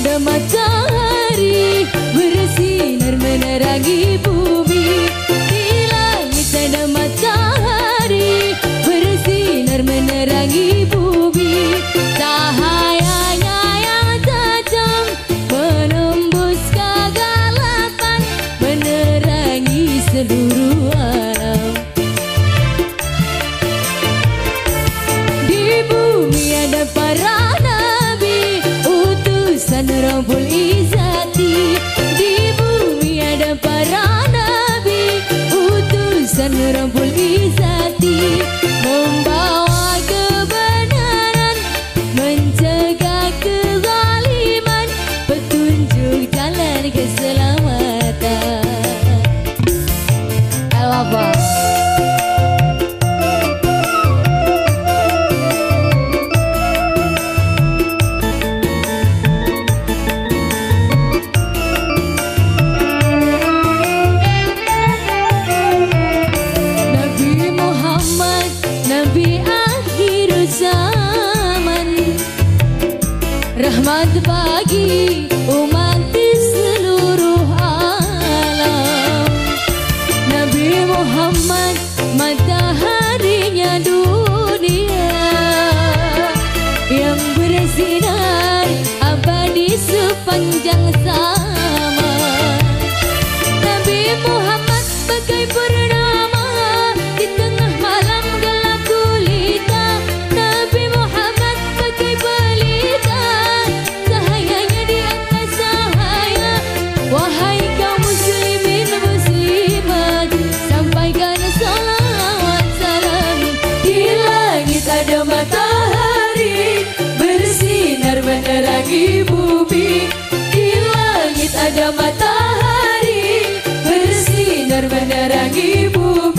ada matahari bersinar menerangi bumi. Ada para Rahmat bagi umat di seluruh alam. Nabi Muhammad mataharinya dunia. Yang bersinar abadi sepanjang zaman menerangi bumi. Di langit ada matahari bersinar menerangi cahaya